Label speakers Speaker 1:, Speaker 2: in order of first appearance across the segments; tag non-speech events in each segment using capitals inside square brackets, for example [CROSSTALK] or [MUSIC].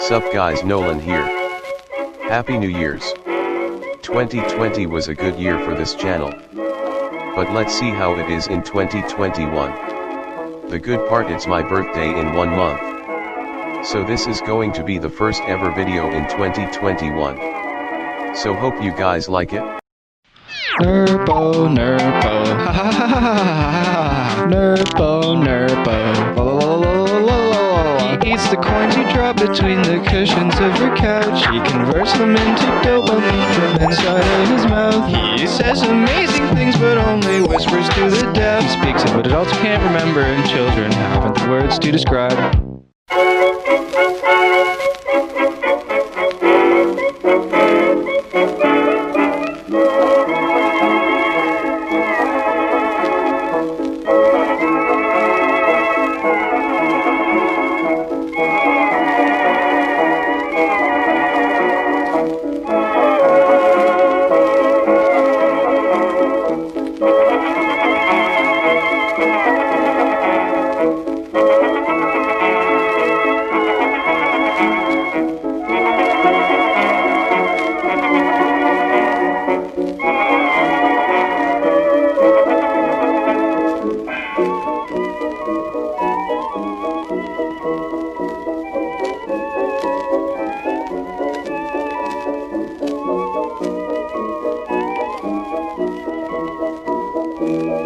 Speaker 1: Sup guys Nolan here. Happy New Year's. 2020 was a good year for this channel. But let's see how it is in 2021. The good part it's my birthday in one month. So this is going to be the first ever video in 2021. So hope you guys like it.
Speaker 2: Nerpo, Nerpo, [LAUGHS] Nerpo, Nerpo, eats the coins you drop between the cushions of your couch. He converts them into dopamine from inside of his mouth. He says amazing things, but only whispers to the deaf. He speaks of what adults can't remember, and children haven't the words to describe.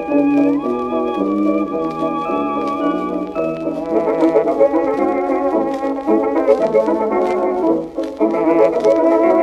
Speaker 3: Thank you.